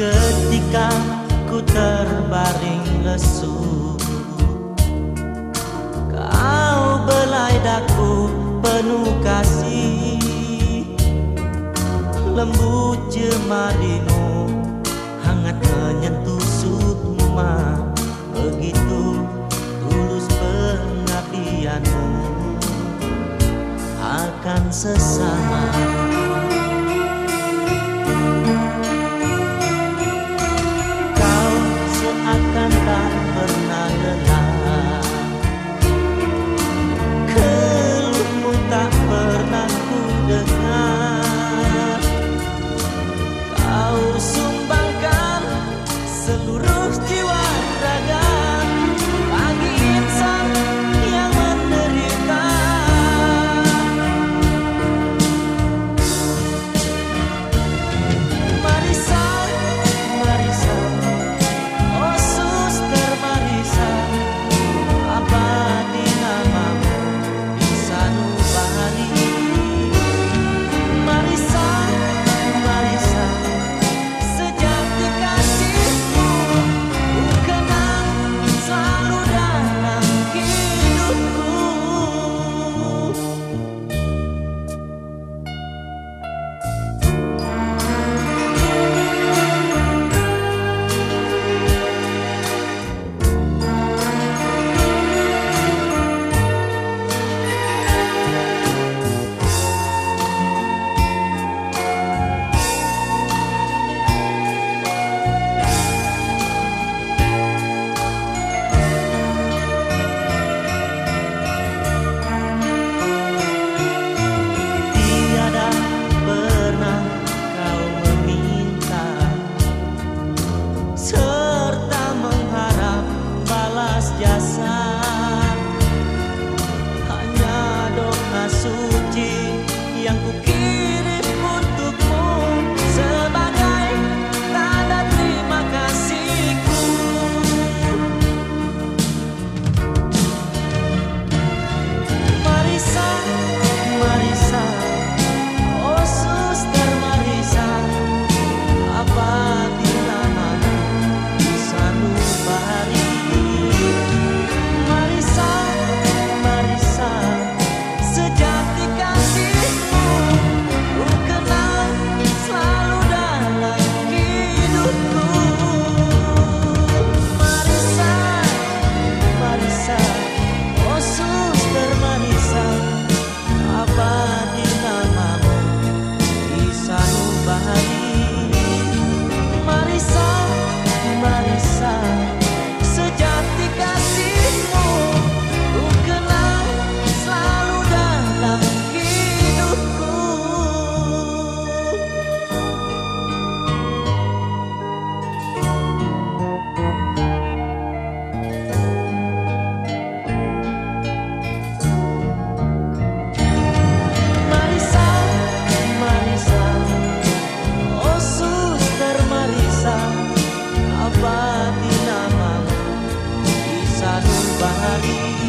Ketika ku terbaring lesu. Kau belai daku penuh kasih. Lembut jemarimu Hangat menyentuh sukma Begitu tulus pengabdianmu. Akan sesama. yang ku hari